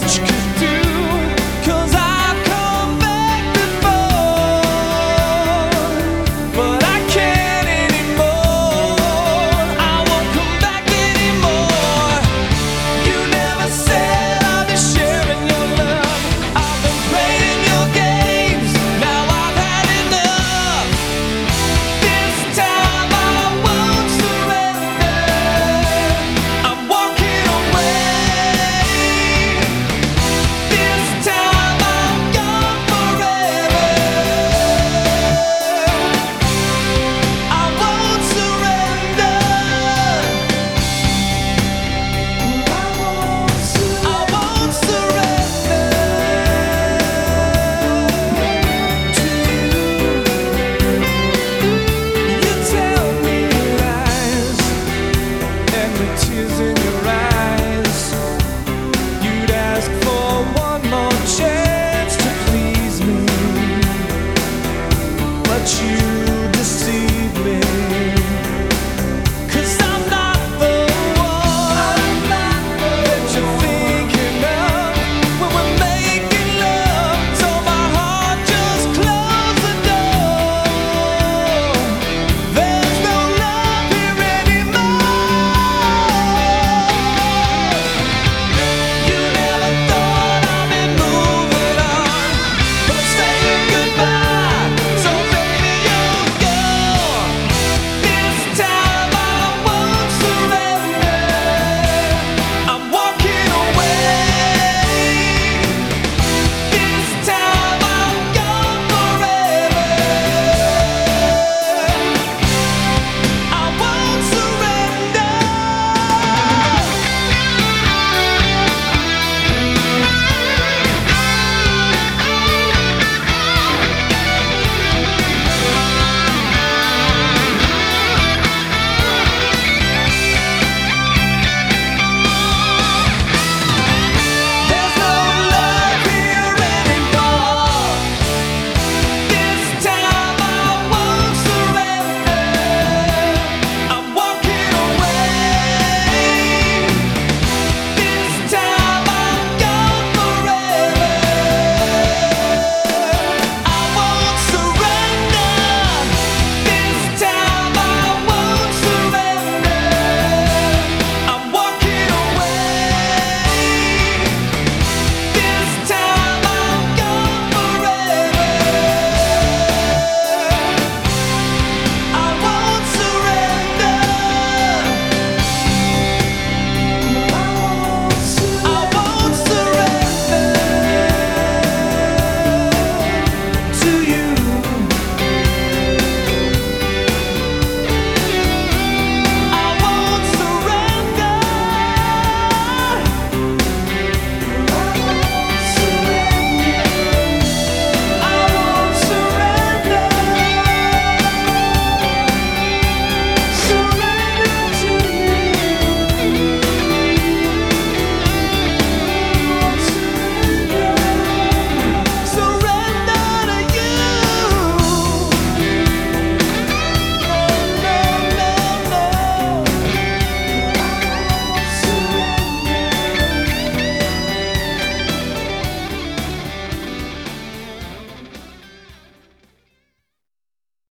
much could do.